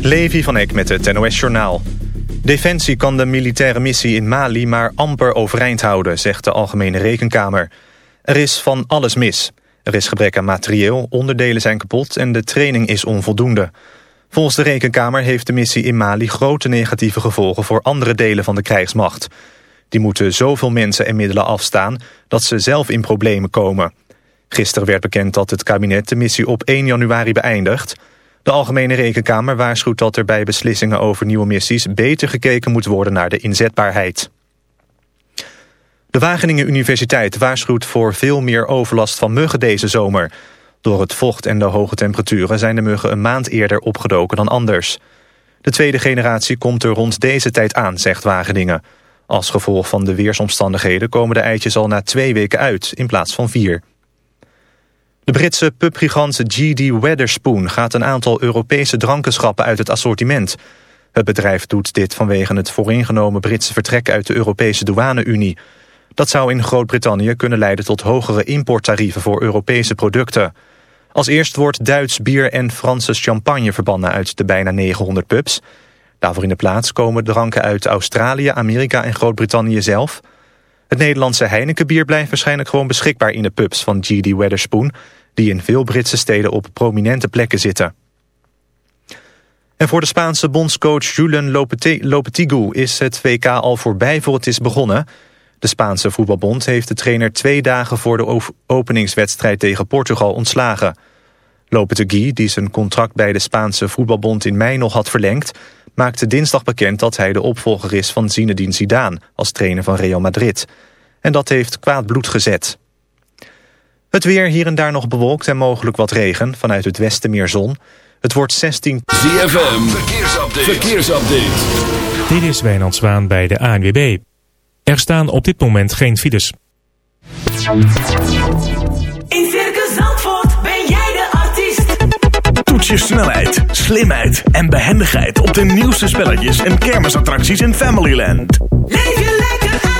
Levi van Eck met het NOS-journaal. Defensie kan de militaire missie in Mali maar amper overeind houden, zegt de Algemene Rekenkamer. Er is van alles mis. Er is gebrek aan materieel, onderdelen zijn kapot en de training is onvoldoende. Volgens de Rekenkamer heeft de missie in Mali grote negatieve gevolgen voor andere delen van de krijgsmacht. Die moeten zoveel mensen en middelen afstaan dat ze zelf in problemen komen. Gisteren werd bekend dat het kabinet de missie op 1 januari beëindigt. De Algemene Rekenkamer waarschuwt dat er bij beslissingen over nieuwe missies... beter gekeken moet worden naar de inzetbaarheid. De Wageningen Universiteit waarschuwt voor veel meer overlast van muggen deze zomer. Door het vocht en de hoge temperaturen zijn de muggen een maand eerder opgedoken dan anders. De tweede generatie komt er rond deze tijd aan, zegt Wageningen. Als gevolg van de weersomstandigheden komen de eitjes al na twee weken uit, in plaats van vier. De Britse pubgigant GD Weatherspoon gaat een aantal Europese dranken schrappen uit het assortiment. Het bedrijf doet dit vanwege het vooringenomen Britse vertrek uit de Europese douane-Unie. Dat zou in Groot-Brittannië kunnen leiden tot hogere importtarieven voor Europese producten. Als eerst wordt Duits bier en Franse champagne verbannen uit de bijna 900 pubs. Daarvoor in de plaats komen dranken uit Australië, Amerika en Groot-Brittannië zelf... Het Nederlandse Heinekenbier blijft waarschijnlijk gewoon beschikbaar in de pubs van GD Weatherspoon, die in veel Britse steden op prominente plekken zitten. En voor de Spaanse bondscoach Julen Lopetigu is het WK al voorbij voor het is begonnen. De Spaanse voetbalbond heeft de trainer twee dagen voor de openingswedstrijd tegen Portugal ontslagen. Lopetegui, die zijn contract bij de Spaanse voetbalbond in mei nog had verlengd, maakte dinsdag bekend dat hij de opvolger is van Zinedine Zidane als trainer van Real Madrid. En dat heeft kwaad bloed gezet. Het weer hier en daar nog bewolkt en mogelijk wat regen. Vanuit het westen meer zon. Het wordt 16... ZFM, verkeersupdate. verkeersupdate. Dit is Wijnand Zwaan bij de ANWB. Er staan op dit moment geen files. In Circus Zandvoort ben jij de artiest. Toets je snelheid, slimheid en behendigheid op de nieuwste spelletjes en kermisattracties in Familyland. Leef je lekker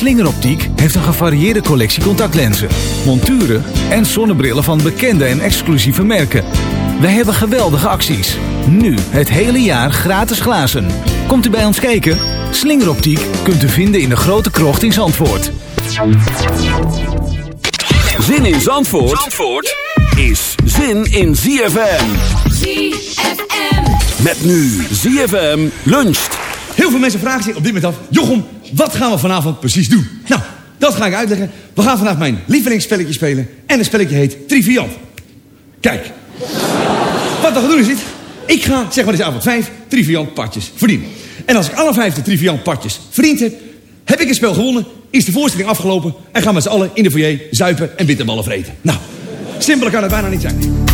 Slingeroptiek heeft een gevarieerde collectie contactlenzen, monturen en zonnebrillen van bekende en exclusieve merken. Wij hebben geweldige acties. Nu het hele jaar gratis glazen. Komt u bij ons kijken? Slingeroptiek kunt u vinden in de grote krocht in Zandvoort. Zin in Zandvoort, Zandvoort is zin in ZFM. ZFM. Met nu ZFM luncht. Heel veel mensen vragen zich op dit moment af... Jochem, wat gaan we vanavond precies doen? Nou, dat ga ik uitleggen. We gaan vandaag mijn lievelingsspelletje spelen. En het spelletje heet Triviant. Kijk. wat we gaan doen is dit. Ik ga, zeg maar deze avond, vijf Triviant partjes verdienen. En als ik alle vijf de Triviant partjes verdiend heb... heb ik het spel gewonnen, is de voorstelling afgelopen... en gaan we z'n allen in de foyer zuipen en bitterballen vreten. Nou, simpeler kan het bijna niet zijn.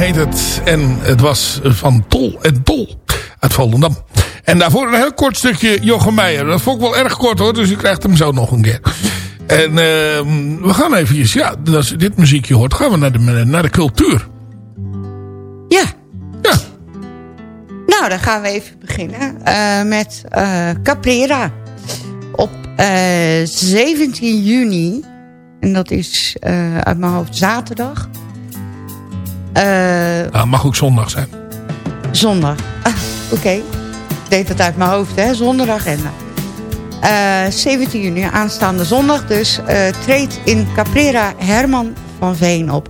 Heet het. En het was van Tol en Tol uit Volendam. En daarvoor een heel kort stukje Jochem Meijer. Dat vond ik wel erg kort hoor, dus u krijgt hem zo nog een keer. En uh, we gaan even, ja, als je dit muziekje hoort, gaan we naar de, naar de cultuur. Ja. Ja. Nou, dan gaan we even beginnen uh, met uh, Caprera. Op 17 juni, en dat is uit mijn hoofd zaterdag. Nou, mag ook zondag zijn. Zondag, ah, oké. Okay. Ik deed het uit mijn hoofd, hè, zonder agenda. Uh, 17 juni, aanstaande zondag dus, uh, treedt in Caprera Herman van Veen op.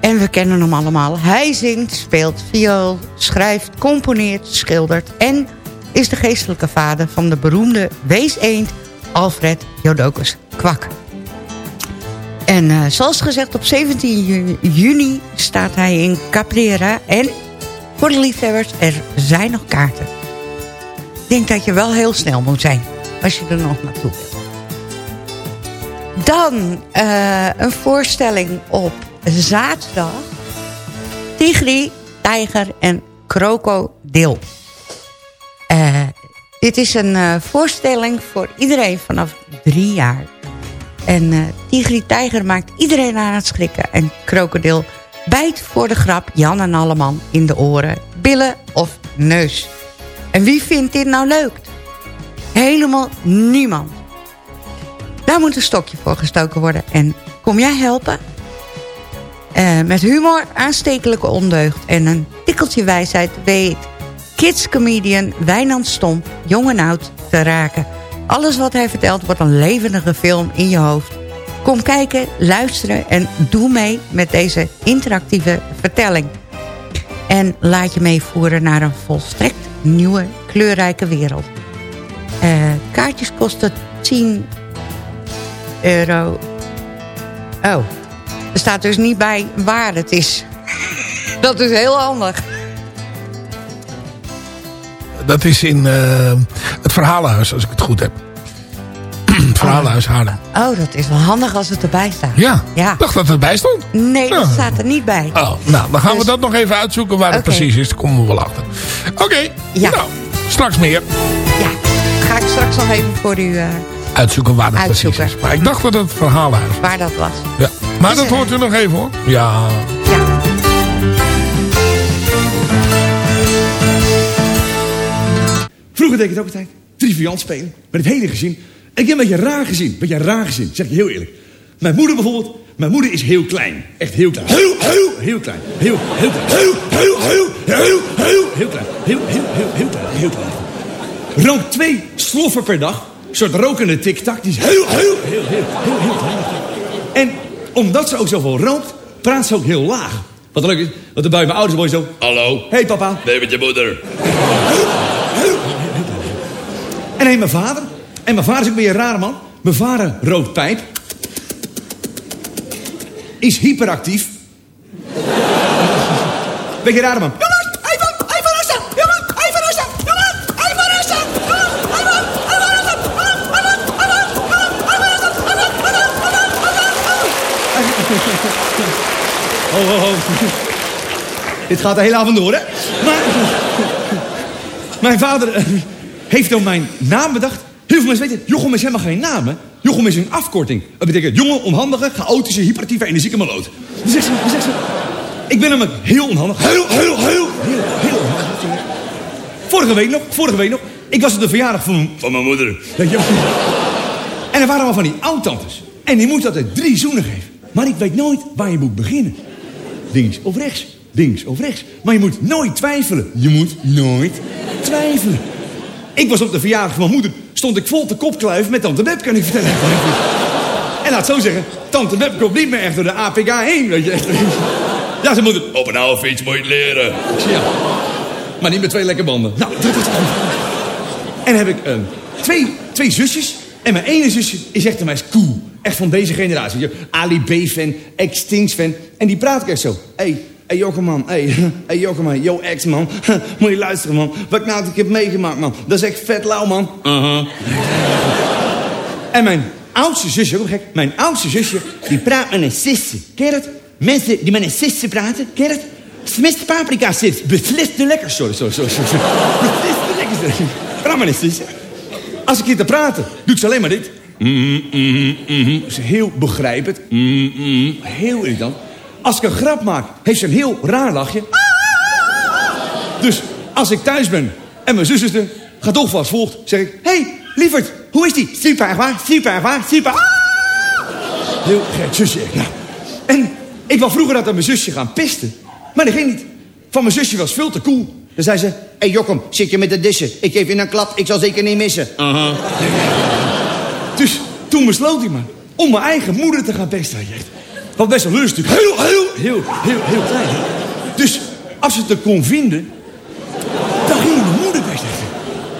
En we kennen hem allemaal. Hij zingt, speelt viool, schrijft, componeert, schildert... en is de geestelijke vader van de beroemde weeseend Alfred Jodokus Kwak. En uh, zoals gezegd, op 17 juni, staat hij in Caprera... en voor de liefhebbers, er zijn nog kaarten. Ik denk dat je wel heel snel moet zijn. Als je er nog naartoe wil. Dan uh, een voorstelling op zaterdag. Tigri, tijger en krokodil. Uh, dit is een voorstelling voor iedereen vanaf drie jaar. En uh, Tigri Tijger maakt iedereen aan het schrikken. En krokodil bijt voor de grap Jan en Alleman in de oren, billen of neus. En wie vindt dit nou leuk? Helemaal niemand. Daar moet een stokje voor gestoken worden. En kom jij helpen? Uh, met humor, aanstekelijke ondeugd en een tikkeltje wijsheid weet kidscomedian Wijnand Stomp jong en oud te raken. Alles wat hij vertelt wordt een levendige film in je hoofd. Kom kijken, luisteren en doe mee met deze interactieve vertelling. En laat je meevoeren naar een volstrekt nieuwe, kleurrijke wereld. Uh, kaartjes kosten 10 euro. Oh, er staat dus niet bij waar het is. Dat is heel handig. Dat is in het Verhalenhuis, als ik het goed heb. het Verhalenhuis Haarlem. Oh, dat is wel handig als het erbij staat. Ja, ja. ik dacht dat het erbij stond. Nee, dat staat er niet bij. Oh, nou, dan gaan dus... we dat nog even uitzoeken waar okay. het precies is. Dan komen we wel achter. Oké, okay, ja. nou, straks meer. Ja, ga ik straks nog even voor u... Uh, uitzoeken waar dat uitzoeken. precies is. Maar ik dacht dat het Verhalenhuis was. Waar dat was. Ja. Maar is dat hoort u nog even hoor. Ja. Ja. Vroeger deed ik het ook altijd. Triviant spelen. Met het hele gezin. Ik heb een beetje raar gezien. Een beetje raar gezien. Zeg je heel eerlijk. Mijn moeder bijvoorbeeld. Mijn moeder is heel klein. Echt heel klein. Heel, heel, heel klein. Heel, heel klein. Heel, heel, heel, heel, heel, heel klein. Heel, heel, heel, heel klein. Heel klein. Rookt twee sloffen per dag. Een soort rokende tik-tak. Die is heel, heel, heel, heel, heel, heel klein. En omdat ze ook zoveel rookt, praat ze ook heel laag. Wat leuk is, want bij mijn ouders je zo... Hallo. Hey papa. Nee, met je moeder. En mijn vader. En mijn vader is ook weer een rare man. Mijn vader rookt pijp. Is hyperactief. Beetje rare man. Ho, ho, ho. Dit gaat de hele avond door, hè? Maar... Mijn vader uh, heeft dan mijn naam bedacht. Heel veel mensen weten, Jochem is helemaal geen naam? Jochem is een afkorting. Dat betekent jonge, onhandige, chaotische, hyperactieve, energieke maloot. Dan zegt ze, dan zegt ze, ik ben hem heel onhandig. Heel, heel, heel, heel, heel onhandig. Vorige week nog, vorige week nog. Ik was op de verjaardag van, van mijn moeder. En er waren allemaal van die oud-tantes. En die moet altijd drie zoenen geven. Maar ik weet nooit waar je moet beginnen. Links of rechts. Links of rechts. Maar je moet nooit twijfelen. Je moet nooit twijfelen. Ik was op de verjaardag van mijn moeder. Stond ik vol te kopkluif met tante Beb, kan ik vertellen. En laat zo zeggen, tante Beb komt niet meer echt door de APK heen. Je. Ja, ze moeder, op een oude fiets moet je het leren. Maar niet met twee lekke banden. Nou, en heb ik uh, twee, twee zusjes. En mijn ene zusje is echt een meisje cool. Echt van deze generatie. Ali B-fan, Extinct-fan. En die praat ik echt zo. Hé, hey, hey, Jochem man, hé, hey, hey, yo ex man. Moet je luisteren man. Wat ik nou ik heb meegemaakt man. Dat is echt vet lauw man. Uh-huh. en mijn oudste zusje, ook gek. Mijn oudste zusje, die praat met een sisje. Ken je dat? mensen die met een sisje praten, ken je dat? Paprika sis, beslist de lekker. Sorry, sorry, sorry. sorry. Beslist de lekker. Praat maar eens, sis. Als ik hier te praten, doe ik ze alleen maar dit. Mm, mm, mm. Ze heel begrijpend. Mm, mm. Heel irritant. Als ik een grap maak, heeft ze een heel raar lachje. Dus als ik thuis ben en mijn zuster gaat toch vast volgt, zeg ik... Hé, hey, lieverd, hoe is die? Super, waar? Super, waar? Super. Heel gek zusje. Nou. En ik wou vroeger dat aan mijn zusje gaan pisten. Maar dat ging niet. Van mijn zusje was veel te cool. Dan zei ze... Hé hey, Jokkum, zit je met de dissen? Ik geef je een klap, ik zal zeker niet missen. Dus toen besloot hij maar om mijn eigen moeder te gaan pesten. Echt. Wat best leuk is natuurlijk. Heel, heel, heel, heel, heel klein. Dus als ze het er kon vinden... dan ging mijn moeder pesten.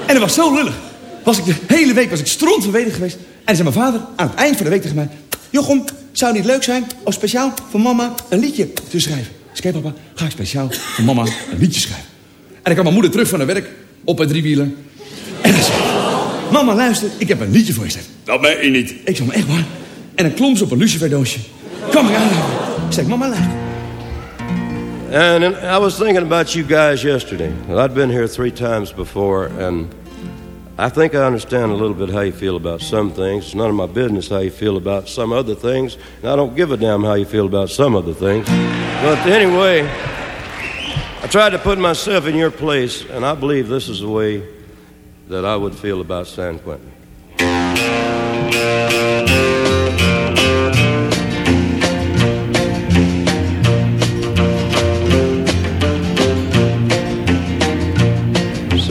En dat was zo lullig. Was ik de hele week was ik stront verweten geweest. En zei mijn vader aan het eind van de week tegen mij... Jochem, zou het niet leuk zijn om speciaal voor mama een liedje te schrijven? Dus kijk papa, ga ik speciaal voor mama een liedje schrijven. En dan kwam mijn moeder terug van haar werk op een driewieler. En dan zei ze, mama luister, ik heb een liedje voor je. Dat ben je niet. Ik zei, maar echt waar? En dan klom ze op een luciferdoosje. Kwam on. zei, mama luister. And I was thinking about you guys yesterday. I'd been here three times before, and I think I understand a little bit how you feel about some things. It's none of my business how you feel about some other things, and I don't give a damn how you feel about some other things. But anyway, I tried to put myself in your place, and I believe this is the way that I would feel about San Quentin.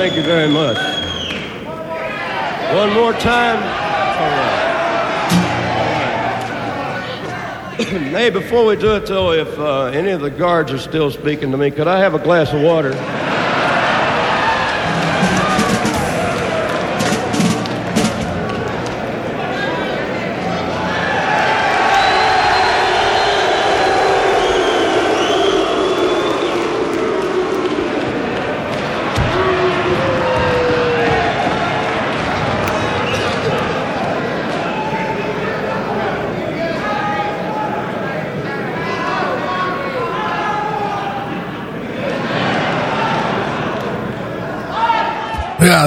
Thank you very much. One more time. All right. hey, before we do it, though, if uh, any of the guards are still speaking to me, could I have a glass of water?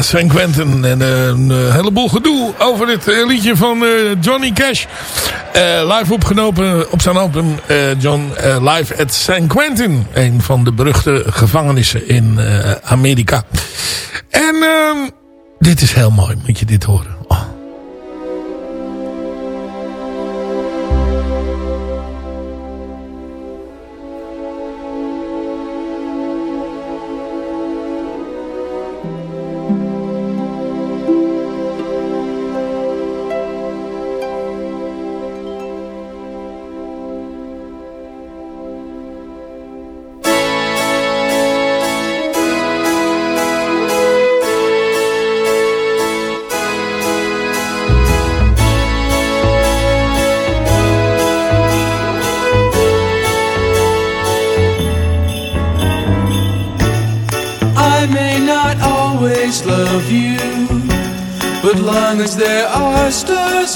Sven Quentin. En eh, een eh, heleboel gedoe over dit eh, liedje van Johnny Cash. live opgenomen op zijn album John Live at San Quentin. Een van de beruchte gevangenissen in Amerika. En ehm, dit is heel mooi, moet je dit horen.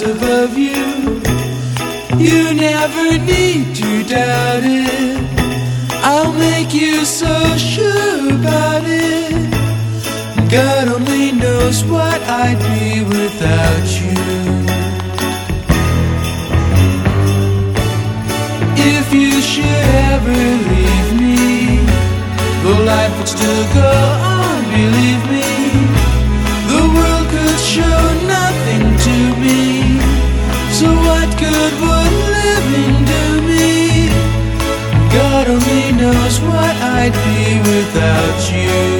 Above you, you never need to doubt it. I'll make you so sure about it. God only knows what I'd be without you. If you should ever leave me, the life would still go on, believe me. What I'd be without you.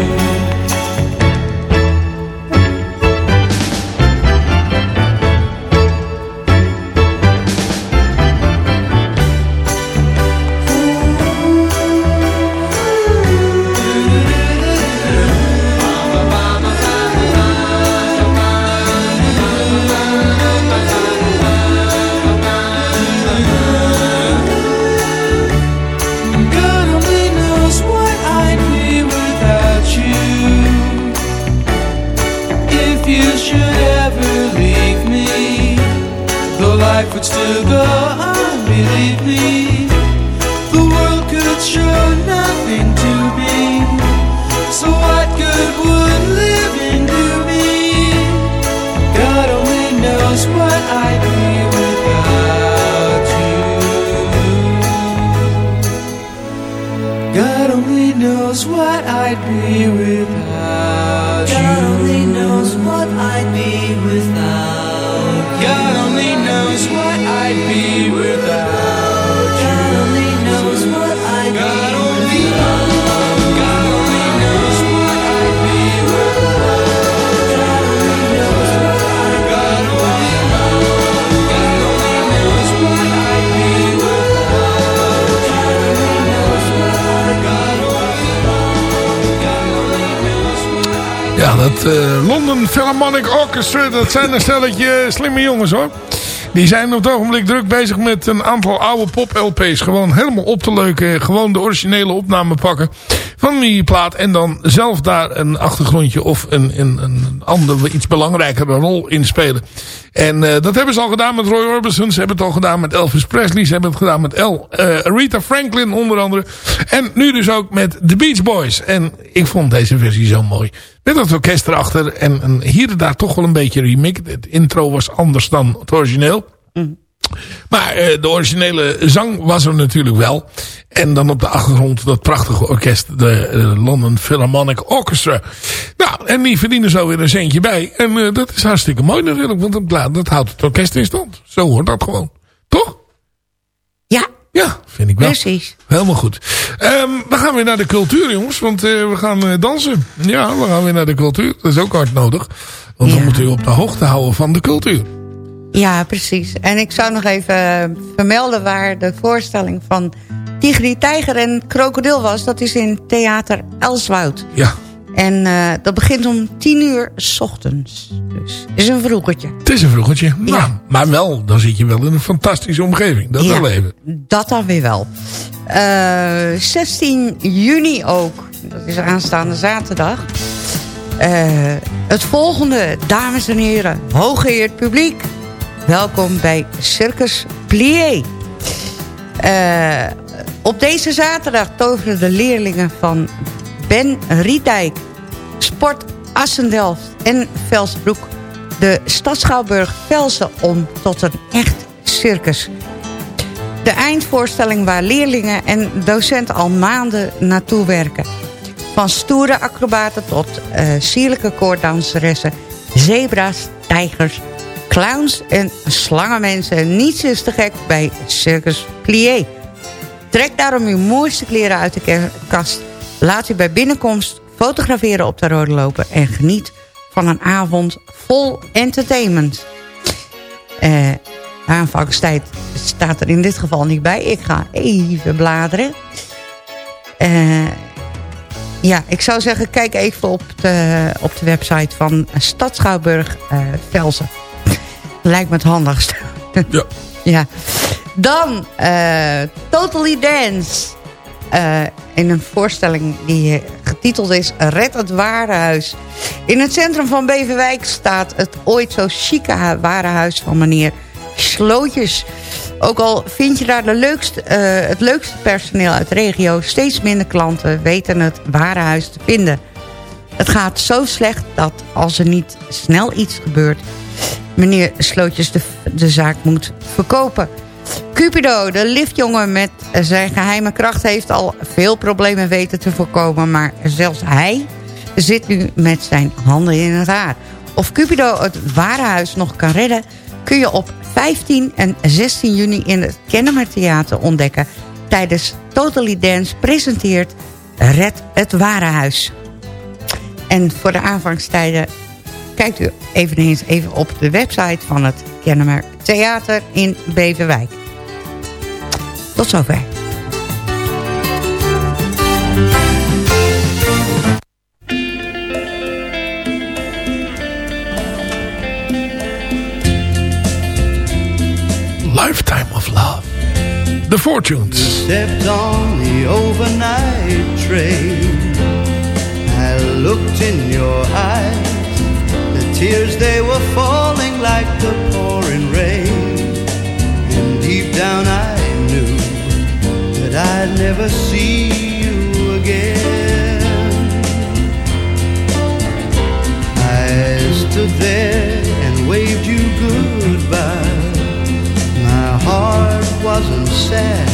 Dat eh, London Philharmonic Orchestra, dat zijn een stelletje slimme jongens hoor. Die zijn op het ogenblik druk bezig met een aantal oude pop-LP's. Gewoon helemaal op te leuken. Gewoon de originele opname pakken van die plaat. En dan zelf daar een achtergrondje of een, een, een andere, iets belangrijkere rol in spelen. En uh, dat hebben ze al gedaan met Roy Orbison. Ze hebben het al gedaan met Elvis Presley. Ze hebben het gedaan met El, uh, Rita Franklin onder andere. En nu dus ook met The Beach Boys. En ik vond deze versie zo mooi. Met dat orkest erachter. En, en hier en daar toch wel een beetje remix. Het intro was anders dan het origineel. Maar uh, de originele zang was er natuurlijk wel. En dan op de achtergrond dat prachtige orkest. De uh, London Philharmonic Orchestra. Nou, en die verdienen zo weer een centje bij. En uh, dat is hartstikke mooi natuurlijk. Want dat, dat houdt het orkest in stand. Zo hoort dat gewoon. Toch? Ja. Ja, vind ik wel. Precies. Helemaal goed. Um, we gaan weer naar de cultuur jongens. Want we gaan dansen. Ja, we gaan weer naar de cultuur. Dat is ook hard nodig. Want ja. we moeten u op de hoogte houden van de cultuur. Ja, precies. En ik zou nog even vermelden waar de voorstelling van Tigri, Tijger en Krokodil was. Dat is in Theater Elswoud. Ja. En uh, dat begint om tien uur s ochtends. Dus het is een vroegertje. Het is een vroegertje. Ja. Nou, maar wel, dan zit je wel in een fantastische omgeving. Dat ja, wel even. Dat dan weer wel. Uh, 16 juni ook. Dat is aanstaande zaterdag. Uh, het volgende, dames en heren. Hooggeëerd publiek. Welkom bij Circus Plié. Uh, op deze zaterdag toveren de leerlingen van Ben Riedijk... Sport Assendelft en Velsbroek de Stadschouwburg Velsen om tot een echt circus. De eindvoorstelling waar leerlingen en docenten al maanden naartoe werken. Van stoere acrobaten tot uh, sierlijke koorddanseressen, zebra's, tijgers, clowns en slangenmensen. Niets is te gek bij Circus Plié. Trek daarom uw mooiste kleren uit de kast. Laat u bij binnenkomst fotograferen op de rode lopen... en geniet van een avond vol entertainment. Uh, aanvangstijd staat er in dit geval niet bij. Ik ga even bladeren. Uh, ja, ik zou zeggen, kijk even op de, op de website van Stadschouwburg uh, Velsen. Lijkt me het handigst. Ja. ja. Dan uh, Totally Dance. Uh, in een voorstelling die getiteld is Red het Warenhuis. In het centrum van Beverwijk staat het ooit zo chique warenhuis van meneer Slootjes. Ook al vind je daar de leukste, uh, het leukste personeel uit de regio... steeds minder klanten weten het warenhuis te vinden. Het gaat zo slecht dat als er niet snel iets gebeurt... meneer Slootjes de, de zaak moet verkopen... Cupido, de liftjongen met zijn geheime kracht... heeft al veel problemen weten te voorkomen... maar zelfs hij zit nu met zijn handen in het haar. Of Cupido het warenhuis nog kan redden... kun je op 15 en 16 juni in het Kennemer Theater ontdekken... tijdens Totally Dance presenteert Red het Warenhuis. En voor de aanvangstijden kijkt u eveneens even op de website van het Kennemer Theater in Beverwijk. Tot zover. Lifetime of Love. The Fortunes. You stepped on the overnight train. I looked in your eyes. Tears, they were falling like the pouring rain. And deep down I knew that I'd never see you again. I stood there and waved you goodbye my heart wasn't sad.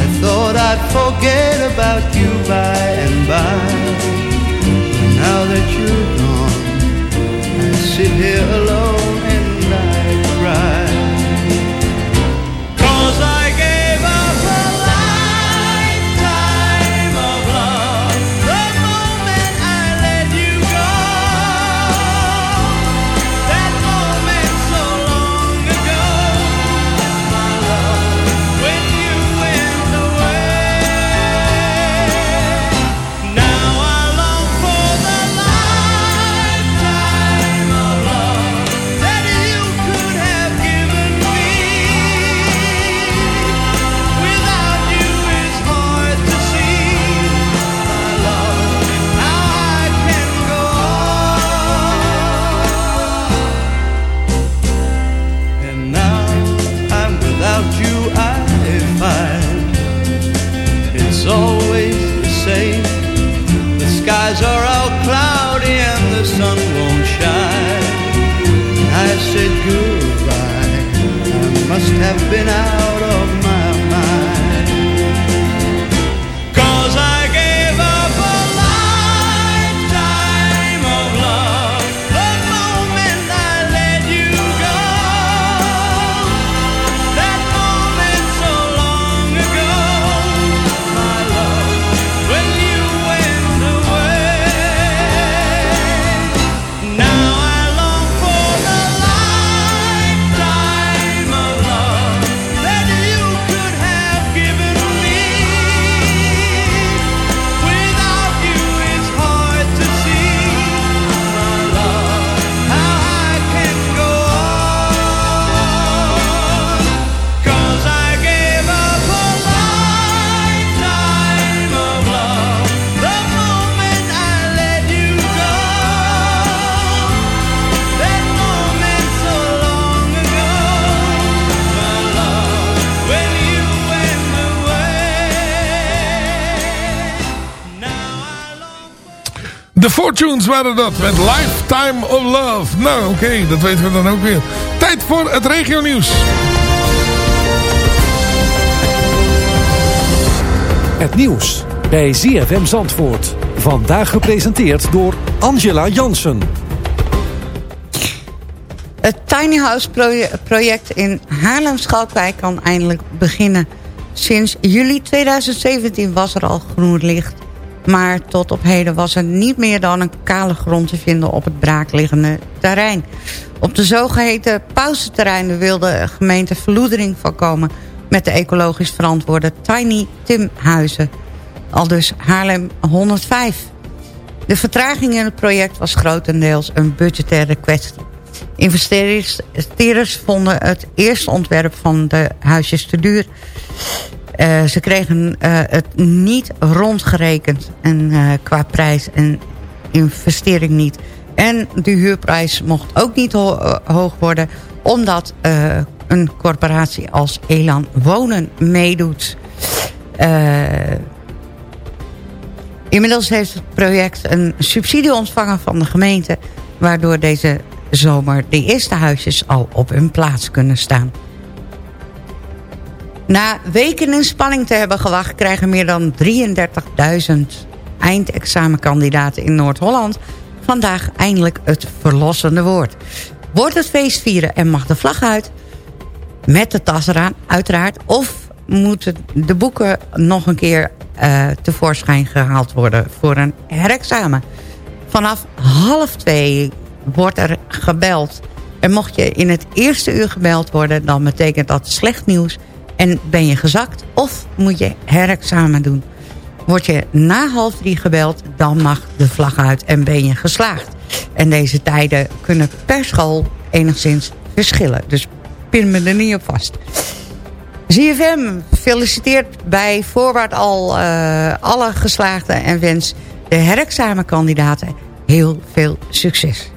I thought I'd forget about you by and by. But now that you're gone, sit here alone been De Fortunes waren dat met Lifetime of Love. Nou, oké, dat weten we dan ook weer. Tijd voor het regio nieuws. Het nieuws bij ZFM Zandvoort. Vandaag gepresenteerd door Angela Jansen. Het Tiny House proje- project in Haarlem-Schalkwijk kan eindelijk beginnen. Sinds juli 2017 was er al groen licht. Maar tot op heden was er niet meer dan een kale grond te vinden op het braakliggende terrein. Op de zogeheten pauzeterreinen wilde de gemeente verloedering voorkomen... met de ecologisch verantwoorde Tiny Timhuizen. Al dus Haarlem 105. De vertraging in het project was grotendeels een budgettaire kwestie. Investeerders vonden het eerste ontwerp van de huisjes te duur. Eh, ze kregen eh, het niet rondgerekend en, eh, qua prijs en investering niet. En de huurprijs mocht ook niet ho- hoog worden... omdat een corporatie als Elan Wonen meedoet. Inmiddels heeft het project een subsidie ontvangen van de gemeente... waardoor deze zomer de eerste huisjes al op hun plaats kunnen staan. Na weken in spanning te hebben gewacht... krijgen meer dan 33.000 eindexamenkandidaten in Noord-Holland... vandaag eindelijk het verlossende woord. Wordt het feest vieren en mag de vlag uit... met de tas eraan, uiteraard... of moeten de boeken nog een keer eh, tevoorschijn gehaald worden... voor een herexamen. Vanaf half twee wordt er gebeld... En mocht je in het eerste uur gebeld worden... dan betekent dat slecht nieuws en ben je gezakt of moet je herexamen doen. Word je na half drie gebeld, dan mag de vlag uit en ben je geslaagd. En deze tijden kunnen per school enigszins verschillen. Dus pin me er niet op vast. ZFM feliciteert bij voorbaat al uh, alle geslaagden en wens de herexamenkandidaten heel veel succes.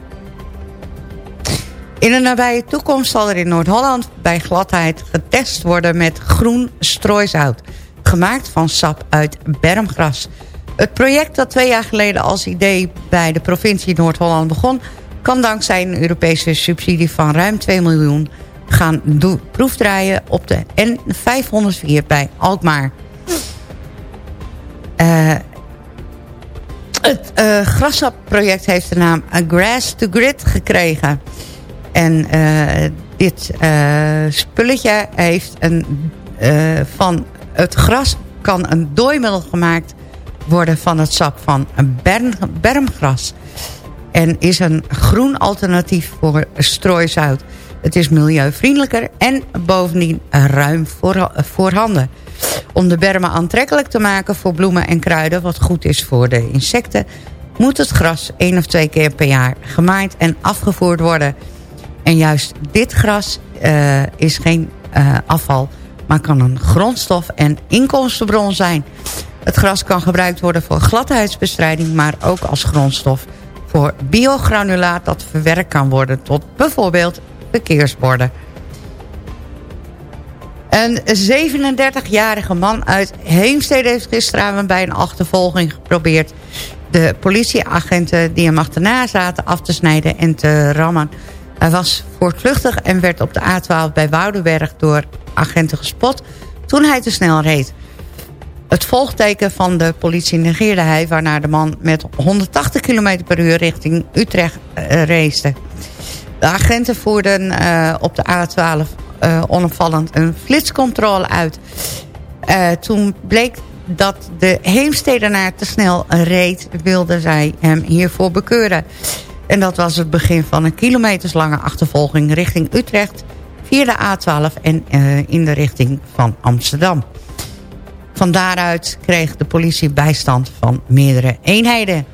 In de nabije toekomst zal er in Noord-Holland bij gladheid getest worden met groen strooisout. Gemaakt van sap uit bermgras. Het project dat twee jaar geleden als idee bij de provincie Noord-Holland begon... kan dankzij een Europese subsidie van ruim 2 miljoen gaan proefdraaien op de N504 bij Alkmaar. Uh, het uh, grassapproject heeft de naam A Grass to Grid gekregen... En uh, dit uh, spulletje heeft een, uh, van het gras kan een dooimiddel gemaakt worden van het sap van een berm, bermgras. En is een groen alternatief voor strooisout. Het is milieuvriendelijker en bovendien ruim voor, voorhanden. Om de bermen aantrekkelijk te maken voor bloemen en kruiden... wat goed is voor de insecten... moet het gras één of twee keer per jaar gemaaid en afgevoerd worden... En juist dit gras uh, is geen uh, afval, maar kan een grondstof en inkomstenbron zijn. Het gras kan gebruikt worden voor gladheidsbestrijding, maar ook als grondstof voor biogranulaat dat verwerkt kan worden tot bijvoorbeeld verkeersborden. Een 37-jarige man uit Heemstede heeft gisteravond bij een achtervolging geprobeerd de politieagenten die hem achterna zaten af te snijden en te rammen. Hij was voortvluchtig en werd op de A12 bij Woudenberg door agenten gespot toen hij te snel reed. Het volgteken van de politie negeerde hij... waarna de man met 180 km per uur richting Utrecht uh. De agenten voerden uh, op de A12 uh, onopvallend een flitscontrole uit. Toen bleek dat de Heemstedenaar te snel reed... wilden zij hem hiervoor bekeuren. En dat was het begin van een kilometerslange achtervolging richting Utrecht... via de A12 en uh, in de richting van Amsterdam. Van daaruit kreeg de politie bijstand van meerdere eenheden.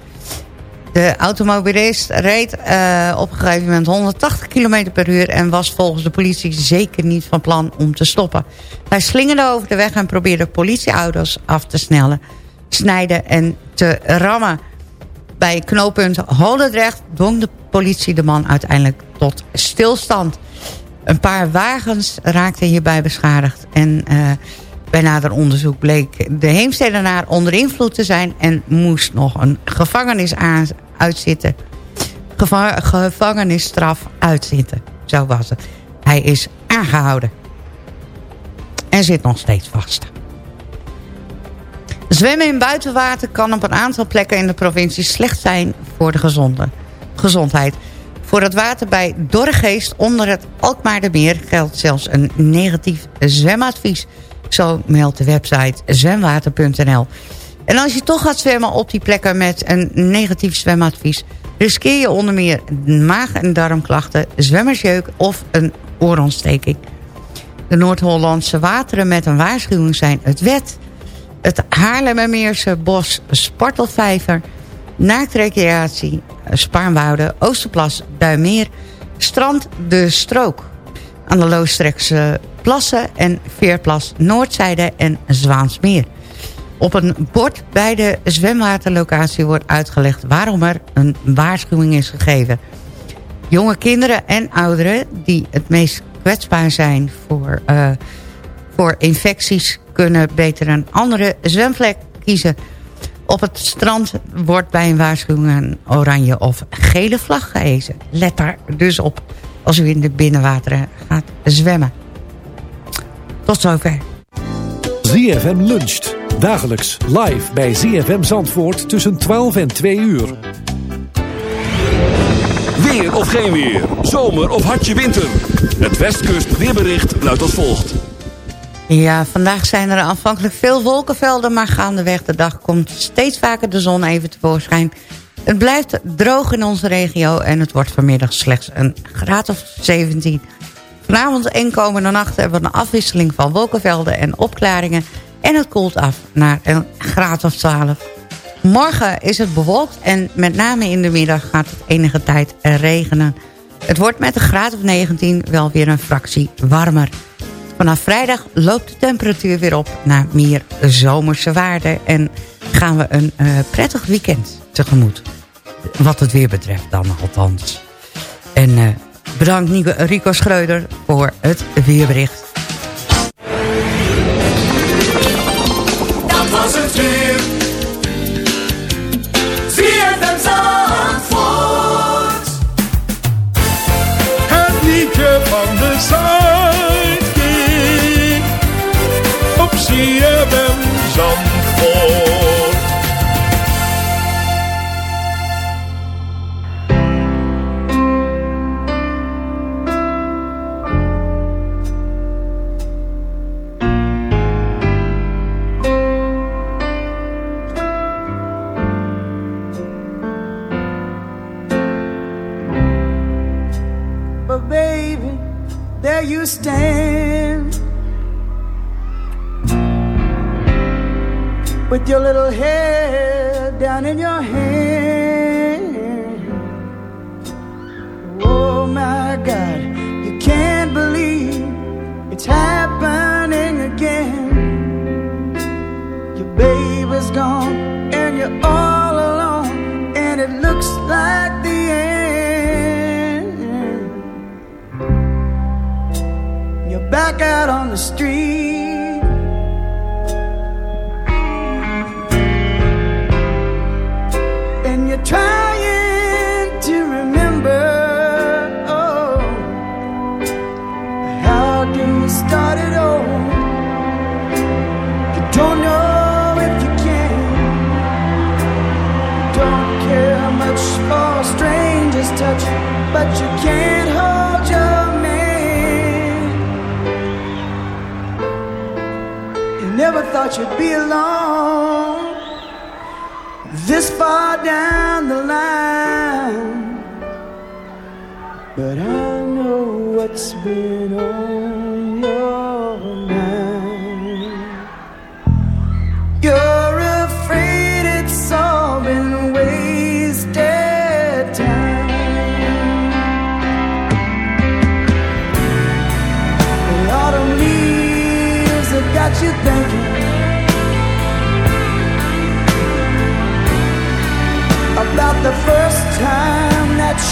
De automobilist reed uh, op een gegeven moment 180 km per uur... en was volgens de politie zeker niet van plan om te stoppen. Hij slingerde over de weg en probeerde politieauto's af te snellen... snijden en te rammen. Bij knooppunt Holendrecht dwong de politie de man uiteindelijk tot stilstand. Een paar wagens raakten hierbij beschadigd. En uh, Bij nader onderzoek bleek de Heemstedenaar onder invloed te zijn... en moest nog een gevangenis uitzitten. Geva gevangenisstraf uitzitten. Zo was het. Hij is aangehouden. En zit nog steeds vast. Zwemmen in buitenwater kan op een aantal plekken in de provincie slecht zijn voor de gezonde, gezondheid. Voor het water bij Dorgeest onder het Alkmaardermeer geldt zelfs een negatief zwemadvies. Zo meldt de website zwemwater.nl. En als je toch gaat zwemmen op die plekken met een negatief zwemadvies... riskeer je onder meer maag- en darmklachten, zwemmersjeuk of een oorontsteking. De Noord-Hollandse wateren met een waarschuwing zijn het wet... het Haarlemmermeerse bos Spartelvijver... naaktrecreatie, Spaarnwoude, Oosterplas, Duimeer... strand De Strook... aan de Loostrekse plassen en Veerplas Noordzijde en Zwaansmeer. Op een bord bij de zwemwaterlocatie wordt uitgelegd... waarom er een waarschuwing is gegeven. Jonge kinderen en ouderen die het meest kwetsbaar zijn voor, uh, voor infecties... kunnen beter een andere zwemvlek kiezen. Op het strand wordt bij een waarschuwing een oranje of gele vlag gehezen. Let daar dus op als u in de binnenwateren gaat zwemmen. Tot zover. ZFM luncht. Dagelijks live bij ZFM Zandvoort tussen 12 en 2 uur. Weer of geen weer. Zomer of hartje winter. Het Westkust weerbericht luidt als volgt. Ja, vandaag zijn er aanvankelijk veel wolkenvelden... maar gaandeweg de dag komt steeds vaker de zon even tevoorschijn. Het blijft droog in onze regio... en het wordt vanmiddag slechts een graad of 17. Vanavond en komende nacht hebben we een afwisseling van wolkenvelden en opklaringen... en het koelt af naar een graad of 12. Morgen is het bewolkt en met name in de middag gaat het enige tijd regenen. Het wordt met een graad of 19 wel weer een fractie warmer. Vanaf vrijdag loopt de temperatuur weer op naar meer zomerse waarden... en gaan we een uh, prettig weekend tegemoet. Wat het weer betreft dan althans. En uh, bedankt Rico Schreuder voor het weerbericht. There you stand with your little head down in your hand. Oh my God, you can't believe it's happening again. Your baby's gone and you're all alone, and it looks like out on the street. Thought you'd be alone this far down the line. But I know what's been on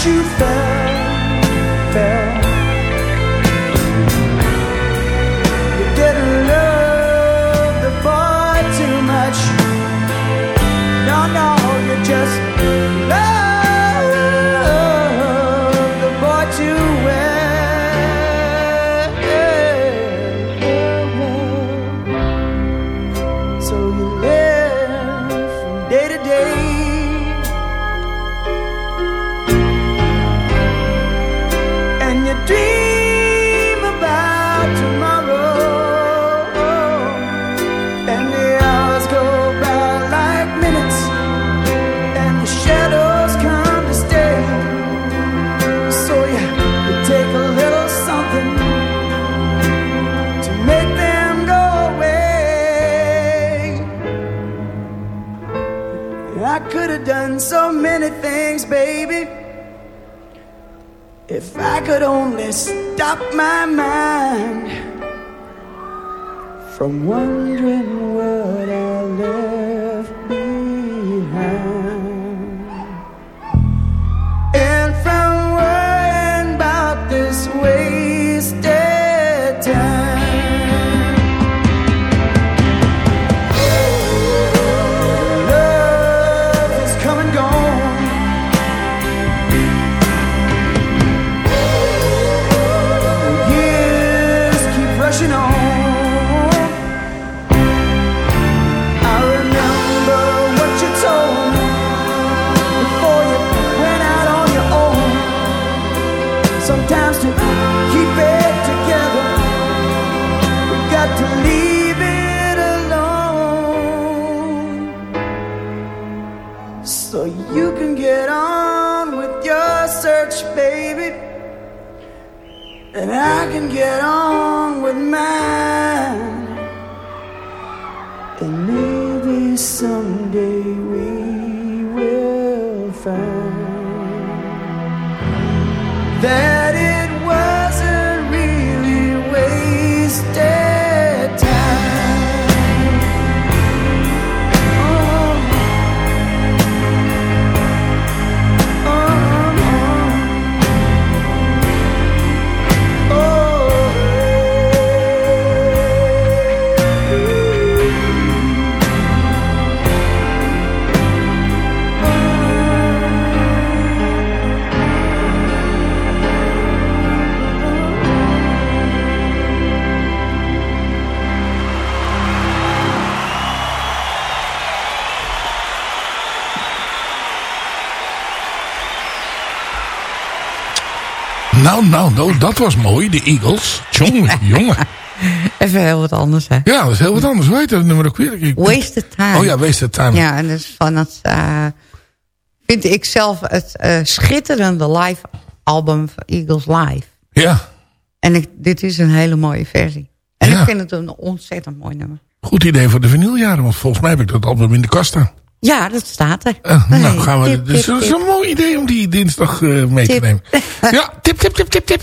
you fell, fell. So you can get on with your search, baby. And I can get on with mine. And maybe someday we will find that Nou, nou, nou, dat was mooi. De Eagles. Jongen, jongen. Even heel wat anders, hè? Ja, dat is heel wat anders. Hoe heet dat nummer ook weer? Wasted Time. Oh ja, Wasted Time. Ja, en dat is van het... eh, vind ik zelf het eh, schitterende live album van Eagles Live. Ja. En ik, dit is een hele mooie versie. En ik vind het een ontzettend mooi nummer. Goed idee voor de vinyljaren. Want volgens mij heb ik dat album in de kast staan. Ja, dat staat er. Eh, nou, gaan we. tip, Het is tip, een mooi idee om die dinsdag eh, mee te nemen. Ja, tip, tip, tip, tip, tip.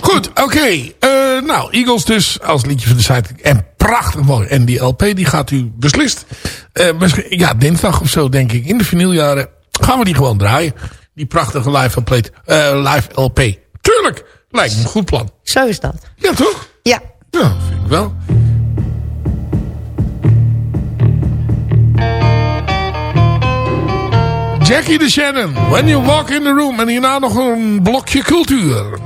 Goed, oké. Eh, nou, Eagles dus als liedje van de site. En prachtig mooi. En die LP die gaat u beslist. misschien, ja, dinsdag of zo denk ik. In de vinyljaren gaan we die gewoon draaien. Die prachtige live eh, live LP. Tuurlijk. Lijkt me een goed plan. Zo is dat. Ja, toch? Ja. Ja, vind ik wel. Jackie de Shannon, When You Walk in the Room. En hierna nog een blokje cultuur.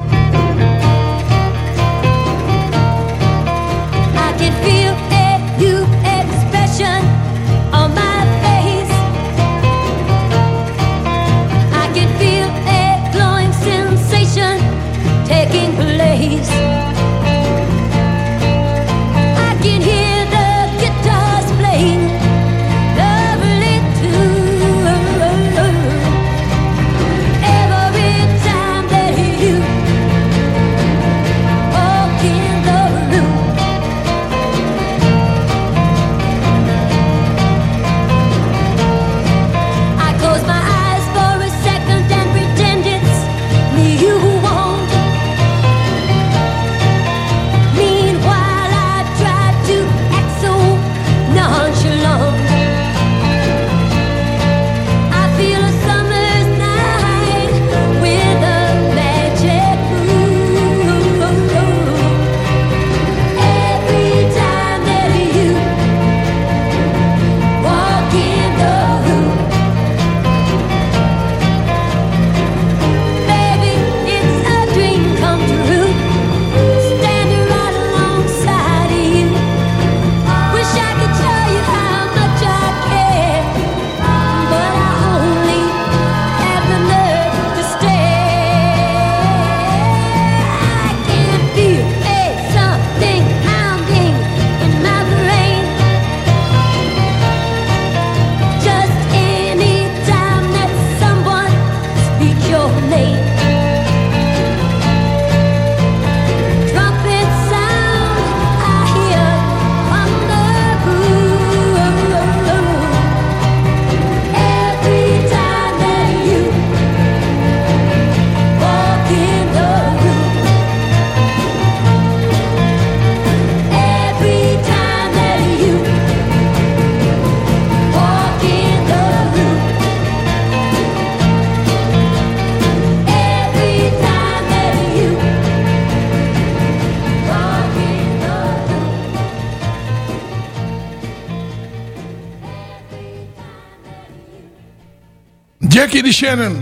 De Shannon.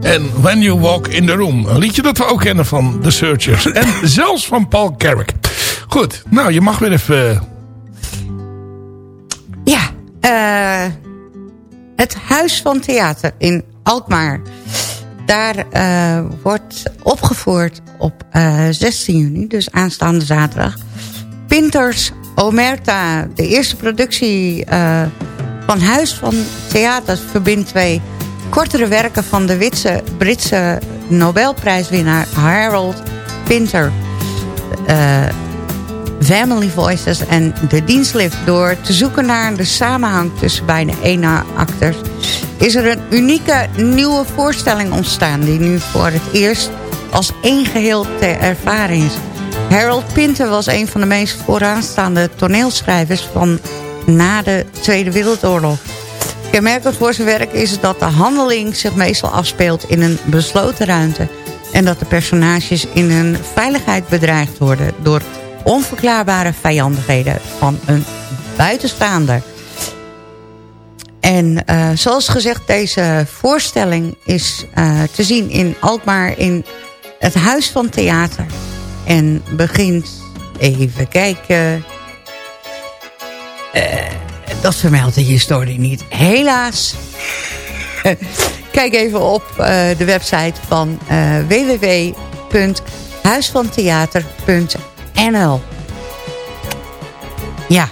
En When You Walk in the Room. Een liedje dat we ook kennen van The Searchers. En zelfs van Paul Carrick. Goed, nou je mag weer even... Ja, eh, het Huis van Theater in Alkmaar. Daar eh, wordt opgevoerd op eh, 16 juni, dus aanstaande zaterdag... Pinters Omerta, de eerste productie eh, van Huis van Theater... verbindt twee kortere werken van de Britse Nobelprijswinnaar Harold Pinter... eh, Family Voices en de dienstlift. Door te zoeken naar de samenhang tussen beide ena-acteurs... is er een unieke nieuwe voorstelling ontstaan... die nu voor het eerst als één geheel te ervaren is. Harold Pinter was een van de meest vooraanstaande toneelschrijvers... van na de Tweede Wereldoorlog. Kenmerkend voor zijn werk is dat de handeling zich meestal afspeelt in een besloten ruimte... en dat de personages in hun veiligheid bedreigd worden... door onverklaarbare vijandigheden van een buitenstaander. En eh, zoals gezegd, deze voorstelling is eh, te zien in Alkmaar in het Huis van Theater. En begint, even kijken... Eh, dat vermeldt de historie niet. Helaas. Kijk even op eh, de website van eh www.huisvantheater.nl Ja.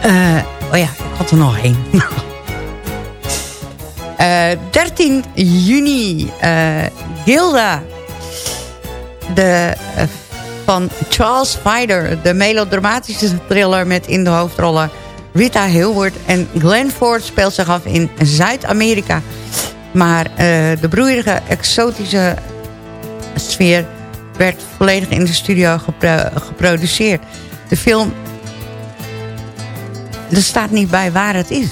Eh, oh ja, ik had er nog één. Eh 13 juni, Gilda. De, van Charles Spider. De melodramatische thriller met in de hoofdrollen Rita Hayworth. En Glenn Ford speelt zich af in Zuid-Amerika. Maar eh, de broeierige, exotische sfeer werd volledig in de studio gepro- geproduceerd. De film... Er staat niet bij waar het is.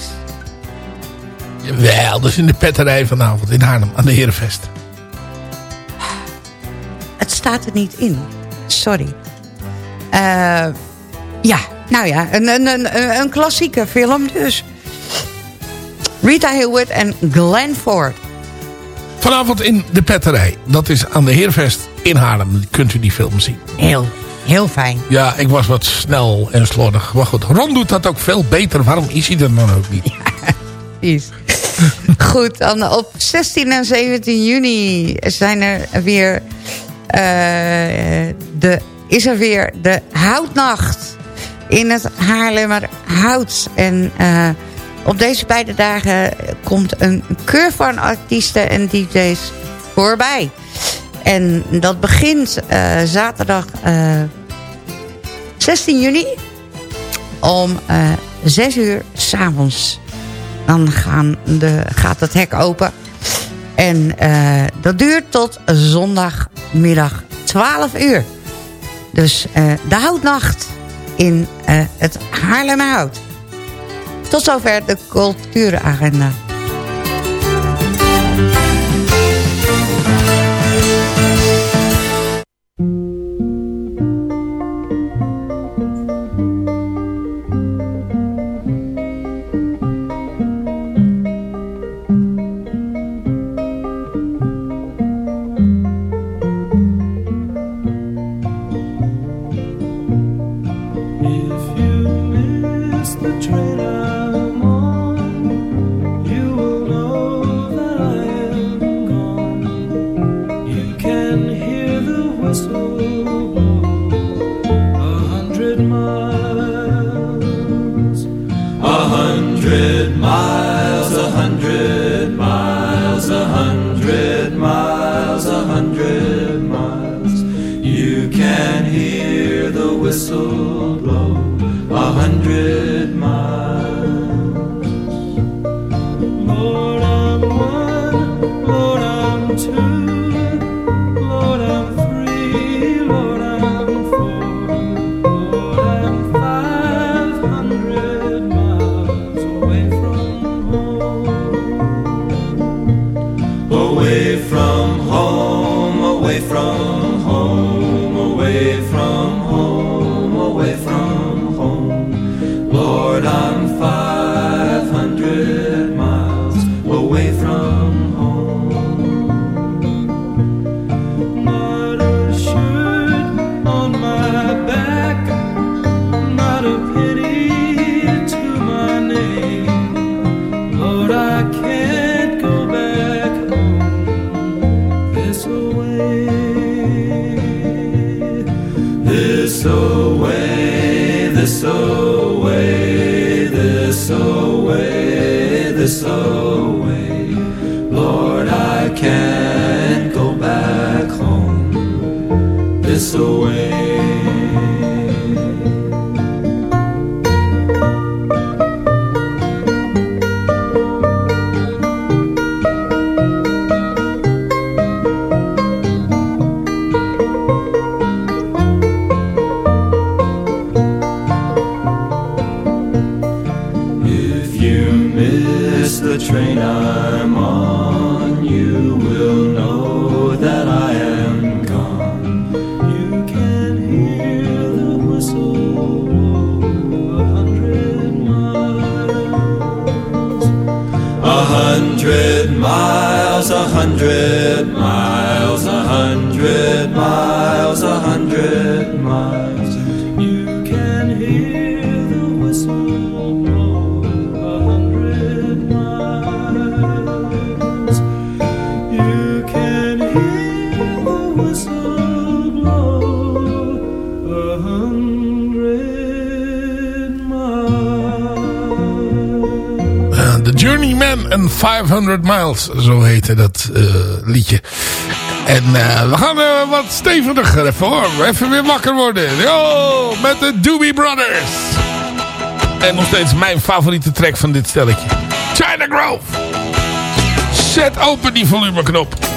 Jawel, dus in de petterij vanavond in Haarlem aan de Herenvest. Het staat er niet in. Sorry. Eh, ja, nou ja, een, een, een, een klassieke film dus. Rita Hayworth en Glenn Ford. Vanavond in de petterij. Dat is aan de Herenvest in Haarlem. Kunt u die film zien. Heel, heel fijn. Ja, ik was wat snel en slordig. Maar goed, Ron doet dat ook veel beter. Waarom is hij er dan ook niet? Precies. Goed, dan op 16 en 17 juni zijn er weer, de, is er weer de Houtnacht in het Haarlemmer Hout. En eh, op deze beide dagen komt een keur van artiesten en DJ's voorbij. En dat begint eh, zaterdag eh, 16 juni om eh 6 uur s'avonds. Dan gaan de, gaat het hek open. En eh, dat duurt tot zondagmiddag 12 uur. Dus eh, de houtnacht in eh, het Haarlemmerhout. Tot zover de cultuuragenda. Journeyman and 500 Miles, zo heette dat eh, liedje. En eh, we gaan eh, wat steviger even. Even weer wakker worden. Yo, met de Doobie Brothers. En nog steeds mijn favoriete track van dit stelletje. China Grove. Zet open die volumeknop.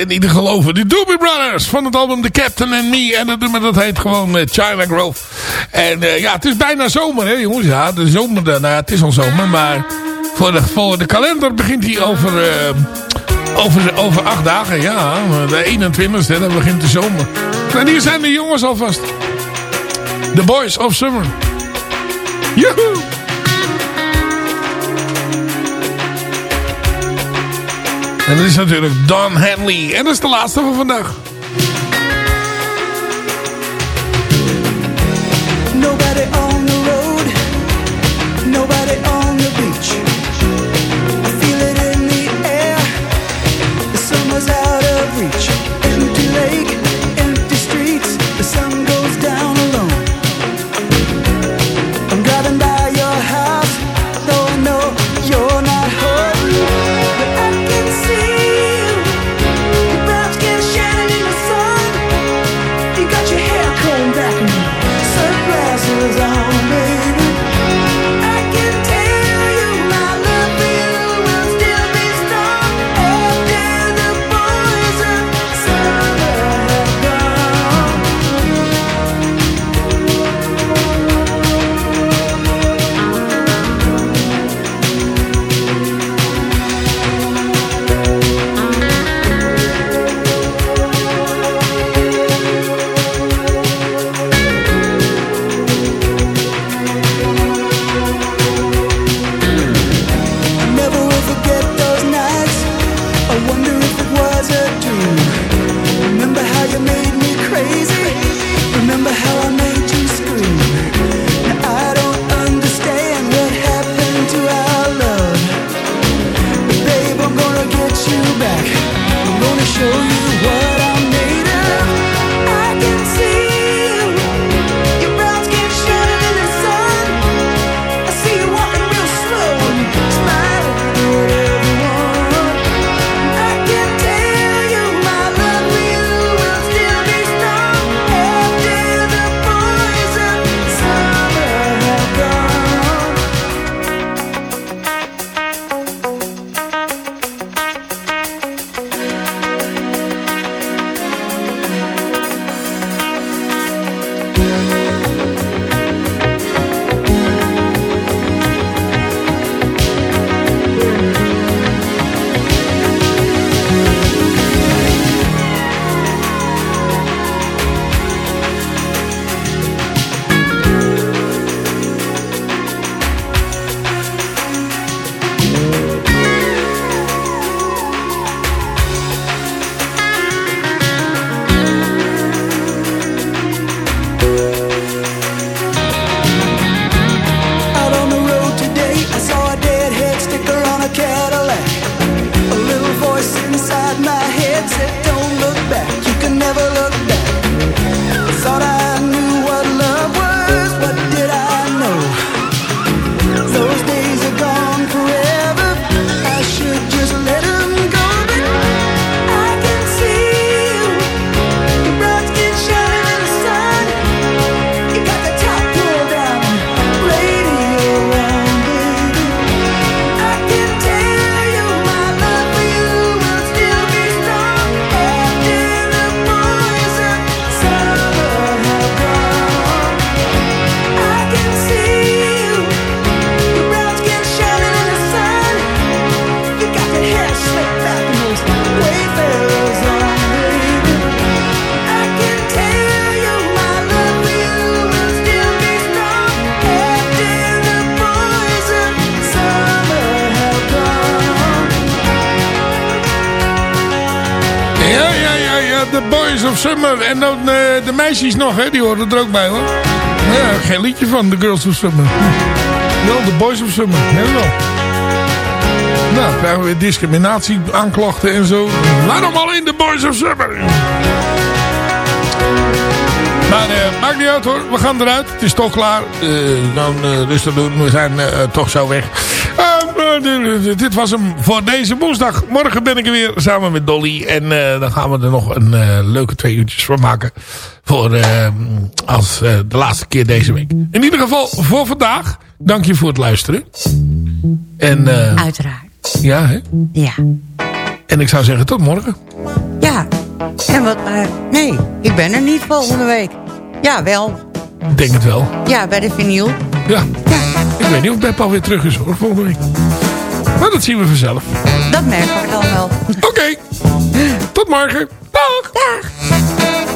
en niet geloven. De Doobie Brothers van het album The Captain and Me. En dat nummer dat heet gewoon eh, China Grove. En eh, ja, het is bijna zomer hè jongens. Ja, de zomer daarna. Het is al zomer, maar voor de, voor de kalender begint hij over, eh, over, over acht dagen. Ja, de 21ste, dan begint de zomer. En hier zijn de jongens alvast. The Boys of Summer. Joehoe! En dat is natuurlijk Don Henley. En dat is de laatste van vandaag. Nobody on the road, nobody on the beach. I feel it in the air, the summer's out of reach. Empty lake, Ja, ja, ja, ja. The Boys of Summer. En dan eh, de meisjes nog, hè. Die horen er ook bij, hoor. Ja, geen liedje van The Girls of Summer. Wel, The Boys of Summer. Ja, wel. Nou, krijgen we weer discriminatieaanklachten en zo. Waarom alleen The Boys of Summer? Maar eh, maakt niet uit hoor, we gaan eruit. Het is toch klaar. Dan eh, rustig doen, we zijn eh, toch zo weg. Eh, dit was hem voor deze woensdag. Morgen ben ik er weer samen met Dolly. En dan gaan we er nog een leuke twee uurtjes van maken. Voor als de laatste keer deze week. In ieder geval voor vandaag. Dank je voor het luisteren. En, Uiteraard. Ja, hè? Ja. En ik zou zeggen tot morgen. Ja. En wat... eh, nee, ik ben er niet volgende week. Ja, wel. Ik denk het wel. Ja, bij de vinyl. Ja. Ik weet niet of Bep alweer terug is hoor, volgende week. Maar dat zien we vanzelf. Dat merken we dan wel. Oké. Tot morgen. Dag. Dag.